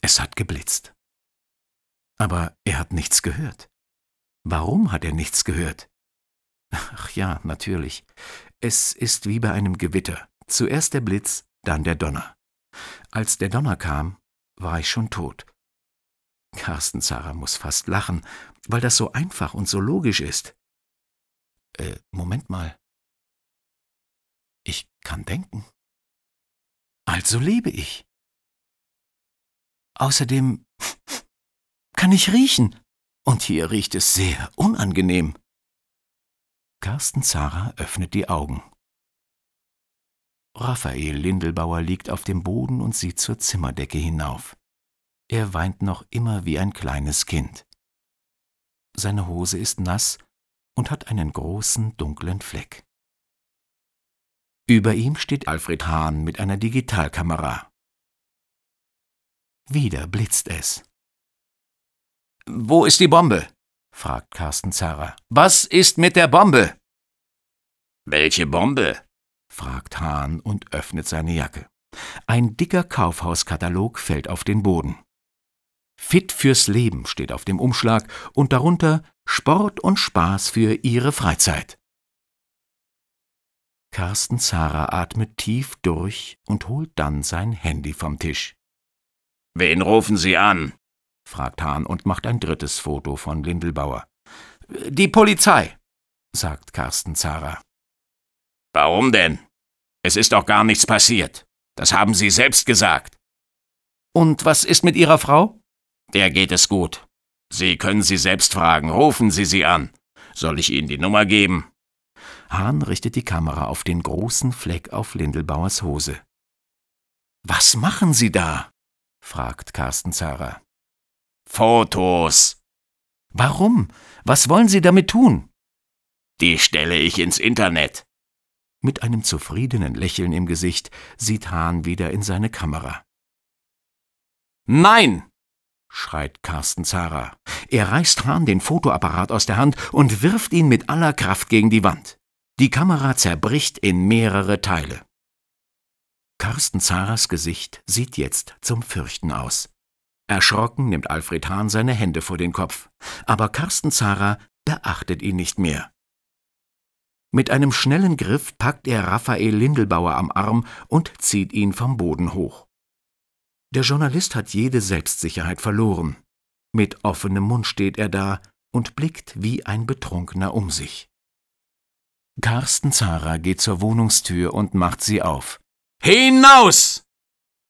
Es hat geblitzt. Aber er hat nichts gehört. Warum hat er nichts gehört? Ach ja, natürlich. Es ist wie bei einem Gewitter. Zuerst der Blitz, dann der Donner. Als der Donner kam, war ich schon tot. Carsten Zara muss fast lachen, weil das so einfach und so logisch ist. Äh, Moment mal. Ich kann denken. Also lebe ich. Außerdem kann ich riechen. Und hier riecht es sehr unangenehm. Carsten Zara öffnet die Augen. Raphael Lindelbauer liegt auf dem Boden und sieht zur Zimmerdecke hinauf. Er weint noch immer wie ein kleines Kind. Seine Hose ist nass und hat einen großen dunklen Fleck. Über ihm steht Alfred Hahn mit einer Digitalkamera. Wieder blitzt es. Wo ist die Bombe? fragt Carsten Zara. Was ist mit der Bombe? Welche Bombe? fragt Hahn und öffnet seine Jacke. Ein dicker Kaufhauskatalog fällt auf den Boden. Fit fürs Leben steht auf dem Umschlag und darunter Sport und Spaß für Ihre Freizeit. Carsten Zara atmet tief durch und holt dann sein Handy vom Tisch. Wen rufen Sie an? fragt Hahn und macht ein drittes Foto von Lindelbauer. Die Polizei, sagt Carsten Zara. Warum denn? Es ist doch gar nichts passiert. Das haben Sie selbst gesagt. Und was ist mit Ihrer Frau? Der geht es gut. Sie können sie selbst fragen. Rufen Sie sie an. Soll ich Ihnen die Nummer geben? Hahn richtet die Kamera auf den großen Fleck auf Lindelbauers Hose. Was machen Sie da? Fragt Carsten Zara. Fotos. Warum? Was wollen Sie damit tun? Die stelle ich ins Internet. Mit einem zufriedenen Lächeln im Gesicht sieht Hahn wieder in seine Kamera. Nein! schreit Carsten Zara. Er reißt Hahn den Fotoapparat aus der Hand und wirft ihn mit aller Kraft gegen die Wand. Die Kamera zerbricht in mehrere Teile. Carsten Zaras Gesicht sieht jetzt zum Fürchten aus. Erschrocken nimmt Alfred Hahn seine Hände vor den Kopf, aber Carsten Zara beachtet ihn nicht mehr. Mit einem schnellen Griff packt er Raphael Lindelbauer am Arm und zieht ihn vom Boden hoch. Der Journalist hat jede Selbstsicherheit verloren. Mit offenem Mund steht er da und blickt wie ein Betrunkener um sich. Carsten Zara geht zur Wohnungstür und macht sie auf. Hinaus!